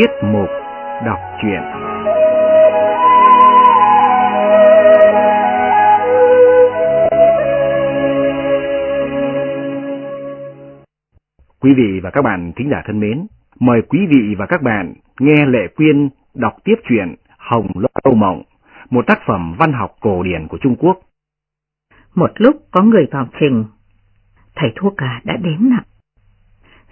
Tiết mục đọc truyện Quý vị và các bạn thính giả thân mến, mời quý vị và các bạn nghe Lệ Quyên đọc tiếp truyện Hồng Lâu Mộng, một tác phẩm văn học cổ điển của Trung Quốc. Một lúc có người vào trình, thầy thuốc cả đã đến nặng,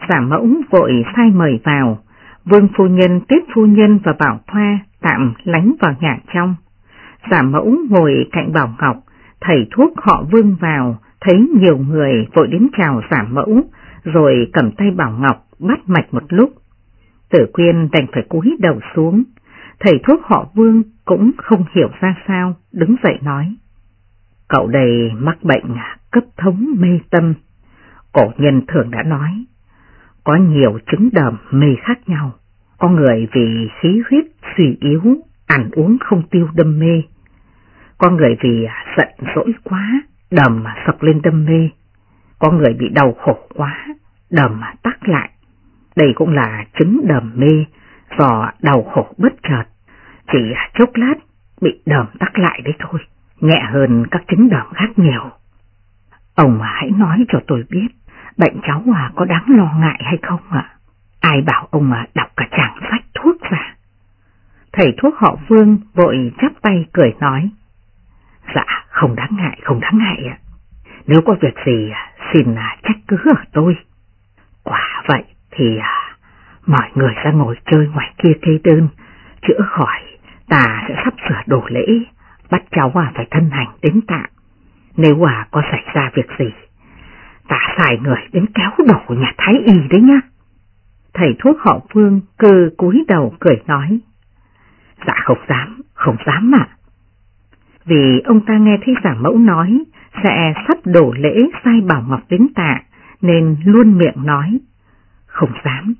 Giả mẫu vội sai mời vào, vương phu nhân, tiếp phu nhân và bảo thoa tạm lánh vào nhà trong. Giả mẫu ngồi cạnh bảo ngọc, thầy thuốc họ vương vào, thấy nhiều người vội đến chào giả mẫu, rồi cầm tay bảo ngọc bắt mạch một lúc. Tử quyên đành phải cúi đầu xuống, thầy thuốc họ vương cũng không hiểu ra sao, đứng dậy nói. Cậu đây mắc bệnh à? cấp thống mê tâm. Cổ nhân thường đã nói, có nhiều chứng đờm mê khác nhau. Có người vì khí huyết suy yếu, ăn uống không tiêu đâm mê. Có người vì giận dỗi quá, đầm sập lên đâm mê. Có người bị đau khổ quá, đầm tắc lại. Đây cũng là chứng đầm mê do đau khổ bất chợt. Chỉ chốc lát bị đờm tắc lại đấy thôi, nhẹ hơn các chứng đờm khác nhiều. Ông hãy nói cho tôi biết, bệnh cháu à có đáng lo ngại hay không ạ? Ai bảo ông à đọc cả chàng sách thuốc ra? Thầy thuốc họ Vương vội chắp tay cười nói. Dạ, không đáng ngại, không đáng ngại ạ. Nếu có việc gì à, xin à, trách cứ ở tôi. Quả vậy thì à, mọi người ra ngồi chơi ngoài kia kê đơn, chữa khỏi, ta sẽ sắp sửa đồ lễ, bắt cháu à phải thân hành đến tạng. Nếu à có xảy ra việc gì, ta sai người đến kéo đổ nhà Thái Y đấy nhá. Thầy thuốc họ phương cơ cúi đầu cười nói. Dạ không dám, không dám mà. Vì ông ta nghe thấy giả mẫu nói sẽ sắp đổ lễ sai Bảo Ngọc đến tạ, nên luôn miệng nói. Không dám.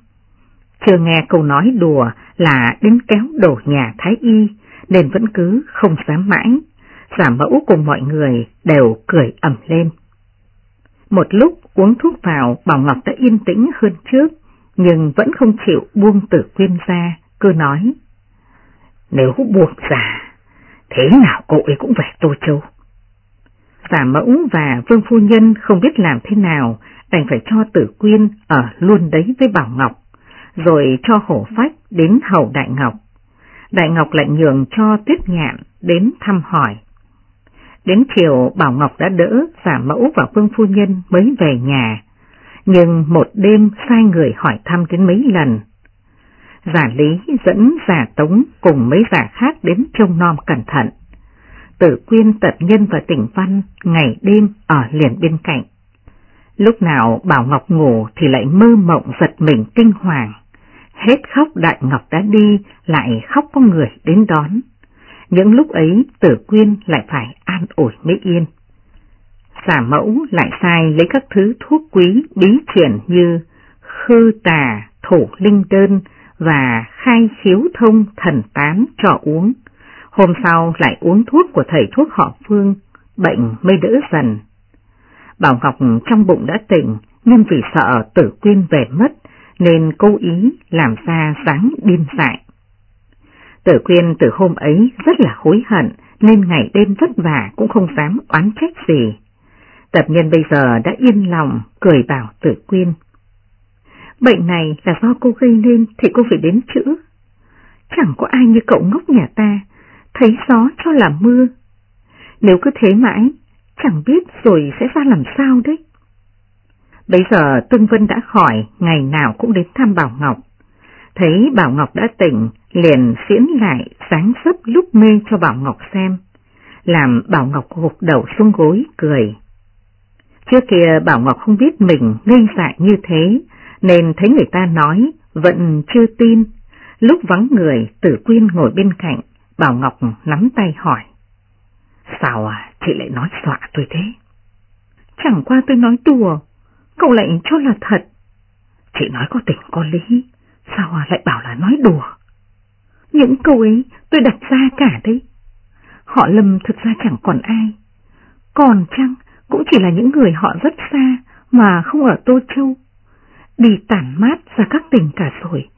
Chưa nghe câu nói đùa là đến kéo đổ nhà Thái Y, nên vẫn cứ không dám mãi. Giả mẫu cùng mọi người đều cười ẩm lên. Một lúc uống thuốc vào, Bảo Ngọc đã yên tĩnh hơn trước, nhưng vẫn không chịu buông tử quyên ra, cứ nói. Nếu buộc giả, thế nào cô ấy cũng về Tô Châu. Giả mẫu và Vương Phu Nhân không biết làm thế nào, đành phải cho tử quyên ở luôn đấy với Bảo Ngọc, rồi cho hổ phách đến hầu Đại Ngọc. Đại Ngọc lại nhường cho Tuyết Nhạn đến thăm hỏi. Đến chiều Bảo Ngọc đã đỡ giả mẫu và Vương Phu Nhân mới về nhà, nhưng một đêm sai người hỏi thăm đến mấy lần. Giả Lý dẫn giả Tống cùng mấy giả khác đến trông nom cẩn thận. Tử Quyên tật nhân và tỉnh Văn ngày đêm ở liền bên cạnh. Lúc nào Bảo Ngọc ngủ thì lại mơ mộng giật mình kinh hoàng. Hết khóc Đại Ngọc đã đi, lại khóc có người đến đón. Những lúc ấy Tử Quyên lại phải an ủi mới yên. Giả mẫu lại sai lấy các thứ thuốc quý bí triển như khư tà, thổ linh đơn và khai khiếu thông thần tán cho uống. Hôm sau lại uống thuốc của thầy thuốc họ Phương, bệnh mới đỡ dần. Bảo Ngọc trong bụng đã tỉnh, nhưng vì sợ tử quyên về mất, nên cố ý làm ra dáng điên dại. Tử quyên từ hôm ấy rất là hối hận, nên ngày đêm vất vả cũng không dám oán trách gì. Tập nhân bây giờ đã yên lòng, cười bảo tử quyên. Bệnh này là do cô gây nên thì cô phải đến chữa. Chẳng có ai như cậu ngốc nhà ta, thấy gió cho là mưa. Nếu cứ thế mãi, chẳng biết rồi sẽ ra làm sao đấy. Bây giờ Tương Vân đã khỏi, ngày nào cũng đến thăm Bảo Ngọc. Thấy Bảo Ngọc đã tỉnh, liền diễn lại sáng sấp lúc mê cho Bảo Ngọc xem, làm Bảo Ngọc gục đầu xuống gối, cười. Trước kia Bảo Ngọc không biết mình ngây dại như thế, nên thấy người ta nói, vẫn chưa tin. Lúc vắng người, tử quyên ngồi bên cạnh, Bảo Ngọc nắm tay hỏi. Sao à, chị lại nói dọa tôi thế? Chẳng qua tôi nói đùa, cậu lại cho là thật. Chị nói có tình có lý, sao à lại bảo là nói đùa? Những câu ấy tôi đặt ra cả đấy. Họ lầm thực ra chẳng còn ai. Còn chăng cũng chỉ là những người họ rất xa mà không ở Tô Châu. Đi tản mát ra các tỉnh cả rồi.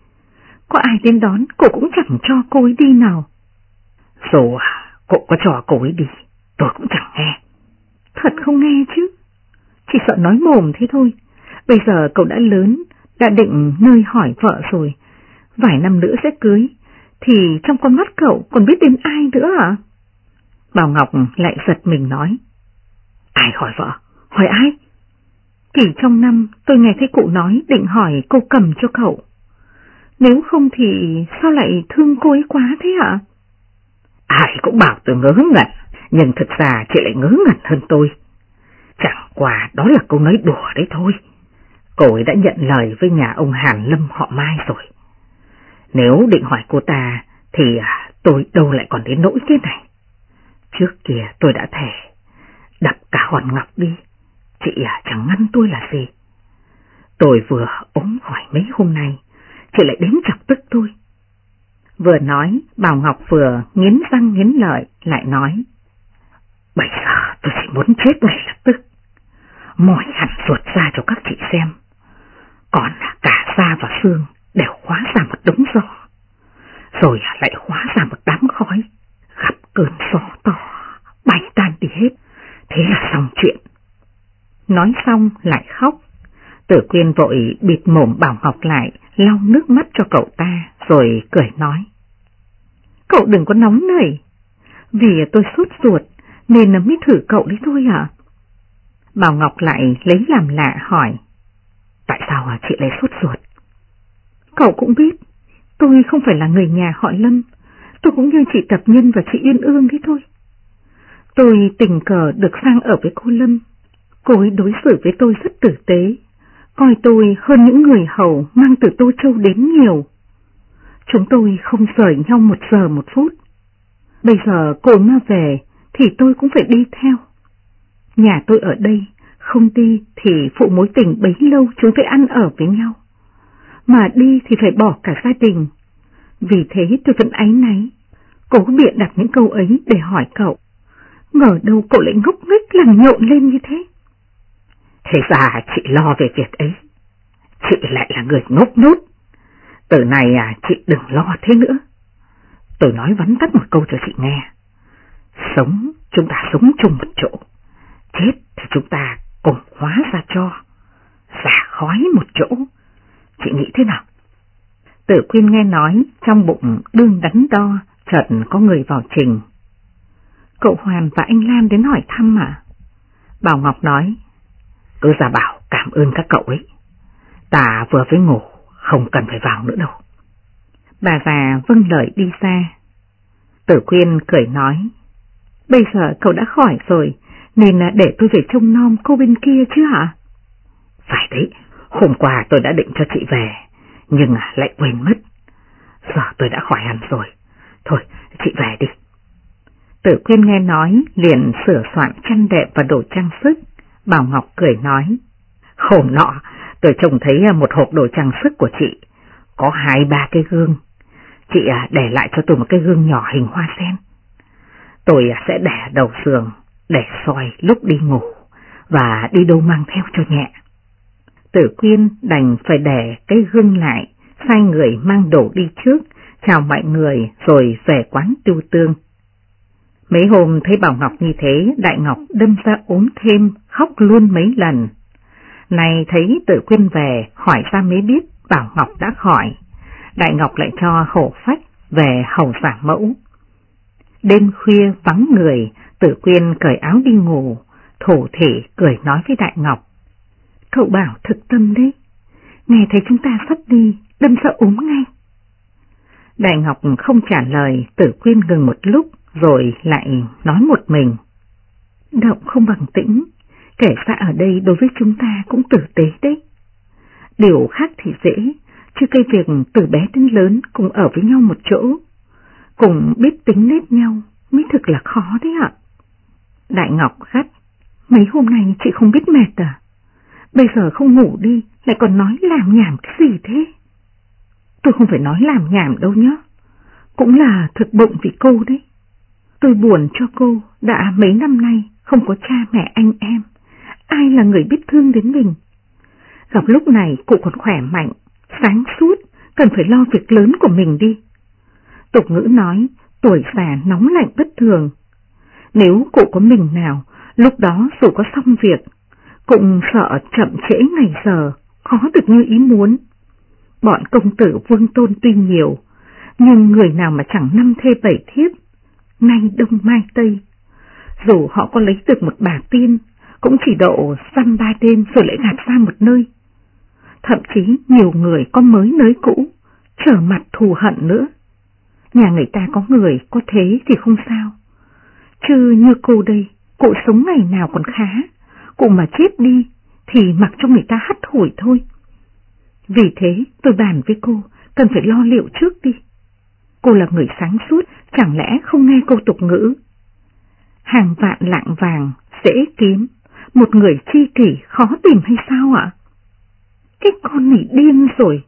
có ai đến đón cô cũng chẳng cho cô ấy đi nào. Dù à, cô có cho cô ấy đi, tôi cũng chẳng nghe. Thật không nghe chứ, chỉ sợ nói mồm thế thôi. Bây giờ cậu đã lớn, đã định nơi hỏi vợ rồi, vài năm nữa sẽ cưới, thì trong con mắt cậu còn biết đến ai nữa à? Bảo Ngọc lại giật mình nói. Ai hỏi vợ? Hỏi ai? Kỳ trong năm tôi nghe thấy cụ nói định hỏi cô cầm cho cậu. Nếu không thì sao lại thương cô ấy quá thế ạ? Ai cũng bảo tôi ngớ ngẩn, nhưng thực ra chị lại ngớ ngẩn hơn tôi. Chẳng qua đó là câu nói đùa đấy thôi. Cô ấy đã nhận lời với nhà ông Hàn Lâm họ Mai rồi. Nếu định hỏi cô ta thì à, tôi đâu lại còn đến nỗi thế này. Trước kia tôi đã thề, đập cả hòn ngọc đi, chị à, chẳng ngăn tôi là gì. Tôi vừa ốm hỏi mấy hôm nay, chị lại đến chọc tức tôi. Vừa nói, Bảo Ngọc vừa nghiến răng nghiến lợi, lại nói. Bây giờ tôi chỉ muốn chết ngay lập tức. Mỏi hẳn ruột ra cho các chị xem. Còn cả da và xương đều hóa ra một đống. Rồi lại hóa ra một đám khói. Gặp cơn gió to, bay tan đi hết. Thế là xong chuyện. Nói xong lại khóc. Tử quyên vội bịt mồm Bảo Ngọc lại, lau nước mắt cho cậu ta, rồi cười nói. Cậu đừng có nóng nảy, vì tôi sốt ruột nên mới thử cậu đấy thôi à. Bảo Ngọc lại lấy làm lạ hỏi. Tại sao chị lại sốt ruột? Cậu cũng biết, tôi không phải là người nhà họ Lâm, tôi cũng như chị Tập Nhân và chị Yên Ương đấy thôi. Tôi tình cờ được sang ở với cô Lâm, cô ấy đối xử với tôi rất tử tế, coi tôi hơn những người hầu mang từ Tô Châu đến nhiều. Chúng tôi không rời nhau một giờ một phút. Bây giờ cô mà về thì tôi cũng phải đi theo. Nhà tôi ở đây, không đi thì phụ mối tình bấy lâu chúng tôi ăn ở với nhau. Mà đi thì phải bỏ cả gia đình. Vì thế tôi vẫn áy náy, cố biện đặt những câu ấy để hỏi cậu. Ngờ đâu cậu lại ngốc nghếch làm nhộn lên như thế. Thế ra chị lo về việc ấy. Chị lại là người ngốc nút. Từ này à, chị đừng lo thế nữa. Tôi nói vắn tắt một câu cho chị nghe. Sống, chúng ta sống chung một chỗ. Chết thì chúng ta cùng hóa ra cho. Giả khói một chỗ. Chị nghĩ thế nào? Tử Quyên nghe nói trong bụng đương đắn đo, chợt có người vào trình. Cậu Hoàn và anh Lan đến hỏi thăm à? Bảo Ngọc nói, cứ ra bảo cảm ơn các cậu ấy. Ta vừa với ngủ, không cần phải vào nữa đâu. Bà già vâng lời đi xa. Tử Quyên cười nói, bây giờ cậu đã khỏi rồi, nên để tôi về trông nom cô bên kia chứ hả? Phải đấy, hôm qua tôi đã định cho chị về, nhưng à, lại quên mất. Giờ tôi đã khỏi hẳn rồi, thôi chị về đi. Tử Quyên nghe nói liền sửa soạn chăn đệm và đồ trang sức, Bảo Ngọc cười nói, hôm nọ tôi trông thấy à, một hộp đồ trang sức của chị, có hai ba cái gương. Chị à, để lại cho tôi một cái gương nhỏ hình hoa sen. Tôi sẽ để đầu giường để soi lúc đi ngủ và đi đâu mang theo cho nhẹ. Tử Quyên đành phải để cái gương lại, sai người mang đồ đi trước, chào mọi người rồi về quán tiêu tương. Mấy hôm thấy Bảo Ngọc như thế, Đại Ngọc đâm ra ốm thêm, khóc luôn mấy lần. Này thấy Tử Quyên về, hỏi ra mới biết Bảo Ngọc đã khỏi. Đại Ngọc lại cho hổ phách về hầu giả mẫu. Đêm khuya vắng người, Tử Quyên cởi áo đi ngủ, thủ thể cười nói với Đại Ngọc. Cậu bảo thực tâm đấy, nghe thấy chúng ta sắp đi, đâm sợ ốm ngay. Đại Ngọc không trả lời, Tử Quyên ngừng một lúc rồi lại nói một mình. Động không bằng tĩnh, kể ra ở đây đối với chúng ta cũng tử tế đấy. Điều khác thì dễ, chứ cây việc từ bé đến lớn cùng ở với nhau một chỗ, cùng biết tính nết nhau mới thực là khó đấy ạ. Đại Ngọc gắt, mấy hôm nay chị không biết mệt à? Bây giờ không ngủ đi, lại còn nói làm nhảm cái gì thế? Tôi không phải nói làm nhảm đâu nhá, cũng là thực bụng vì cô đấy. Tôi buồn cho cô, đã mấy năm nay không có cha mẹ anh em, ai là người biết thương đến mình. Gặp lúc này cụ còn khỏe mạnh, sáng suốt, cần phải lo việc lớn của mình đi. Tục ngữ nói, tuổi già nóng lạnh bất thường. Nếu cụ có mình nào, lúc đó dù có xong việc, cũng sợ chậm trễ ngày giờ, khó được như ý muốn. Bọn công tử vương tôn tuy nhiều, nhưng người nào mà chẳng năm thê bảy thiếp, nay đông mai tây. Dù họ có lấy được một bà tiên, cũng chỉ độ xăm ba đêm rồi lại gạt ra một nơi. Thậm chí nhiều người có mới nới cũ, trở mặt thù hận nữa. Nhà người ta có người có thế thì không sao. Chứ như cô đây, cụ sống ngày nào còn khá, cụ mà chết đi thì mặc cho người ta hắt hủi thôi. Vì thế tôi bàn với cô, cần phải lo liệu trước đi. Cô là người sáng suốt, chẳng lẽ không nghe câu tục ngữ? Hàng vạn lạng vàng, dễ kiếm, một người chi kỷ khó tìm hay sao ạ? Cái con này điên rồi.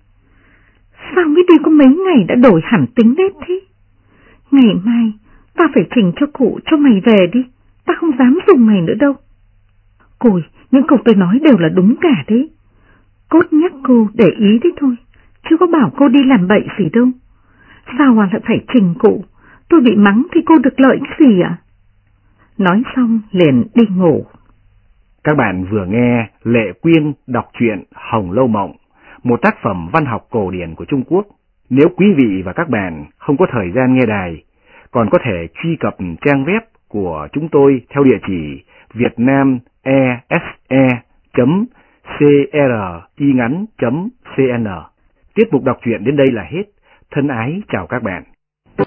Sao mới đi có mấy ngày đã đổi hẳn tính nết thế? Ngày mai, ta phải trình cho cụ cho mày về đi, ta không dám dùng mày nữa đâu cùi những câu tôi nói đều là đúng cả đấy. Cốt nhắc cô để ý đấy thôi, chứ có bảo cô đi làm bậy gì đâu. Sao mà lại phải trình cụ, tôi bị mắng thì cô được lợi cái gì ạ? Nói xong liền đi ngủ. Các bạn vừa nghe Lệ Quyên đọc truyện Hồng Lâu Mộng, một tác phẩm văn học cổ điển của Trung Quốc. Nếu quý vị và các bạn không có thời gian nghe đài, còn có thể truy cập trang web của chúng tôi theo địa chỉ việt nam vietnamese.cringắn.cn. Tiết mục đọc truyện đến đây là hết. Thân ái chào các bạn.